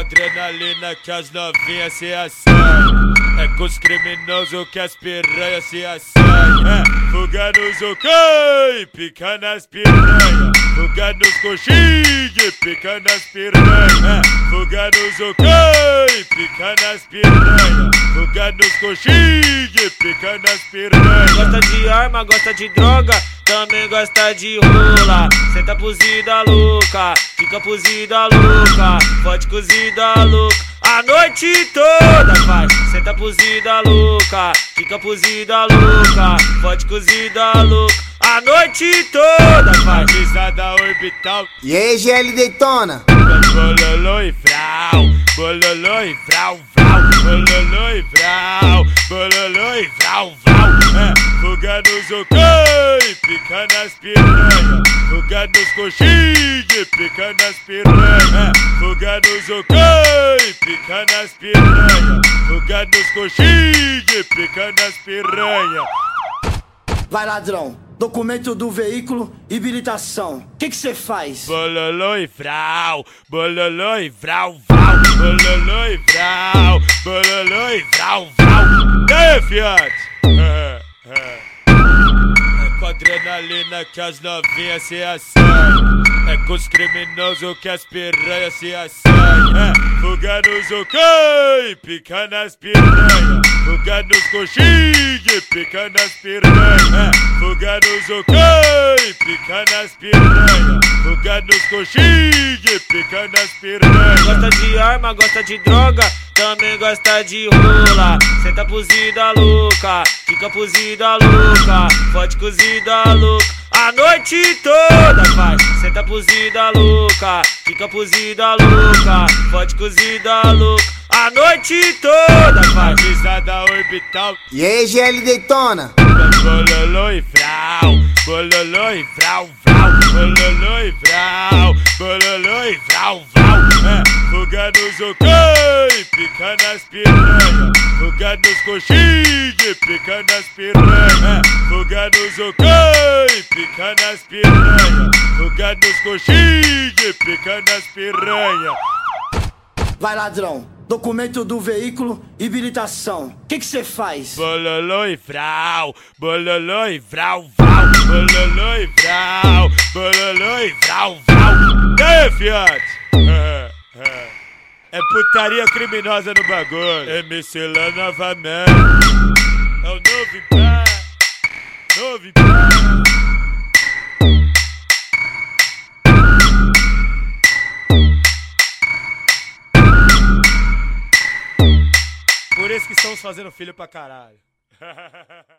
adrenalina que as novinhas se acendem. É com os criminosos que as piranhas se acendem. É fuga nos ok, pica nas piranhas. Fuga nos coxinhos, pica nas piranhas. É fuga nos ok, pica nas piranhas. Fuga nos coxinhos, pica nas piranhas. Gosta de arma, gosta de droga, também gosta de rola. Senta puzida louca, fica puzida louca, pode cozida louca. A noite toda faz, senta puzida louca, fica puzida louca, pode cozida louca. A noite toda faz. Risada orbital, E aí, GL Daytona? bololô e frau, bololô e frau, frau, bololô e frau, bololô e frau, frau. É, fuga nos ok, pica nas piranha, fuga nos coxinhos, pica nas piranha, fuga nos ok, pica nas piranha, fuga nos coxinhos, pica nas piranha. Vai, ladrão. Documento do veículo e habilitação. O que você faz? Bololô e frau, bololô e frau, frau, bololô e frau, bololô e frau, frau. Ei, fiat! Adrenalina que as novinhas se acendem. É com os criminosos que as piranhas se acendem. É fuga nos ok, pica nas piranhas. Fuga nos coxinhos, pica nas piranhas. É fuga nos ok, pica nas piranhas. Fuga nos coxinhos, pica nas piranhas. Gosta de arma, gosta de droga, também gosta de rola. Senta puzida louca, fica puzida louca, pode cozida louca. A noite toda faz, senta puzida louca, fica puzida louca, pode cozida louca. A noite toda faz. Risada orbital, E aí, GL Daytona? bololô e frau, bololô e frau, frau, bololô e frau, bololô e frau, frau. É, fuga nos ok, pica nas piranha, fuga nos coxinhos, pica nas piranha, fuga nos ok, pica nas piranha, fuga nos coxinhos, pica nas piranha. Vai, ladrão. Documento do veículo e habilitação. O que você faz? Bololô e frau, bololô e frau, frau, bololô e frau, bololô e frau, frau. Ei, fiat! É, é. Putaria criminosa no bagulho. MC lá novamente. É o novo impé, novo impé. Por isso que estamos fazendo filho pra caralho.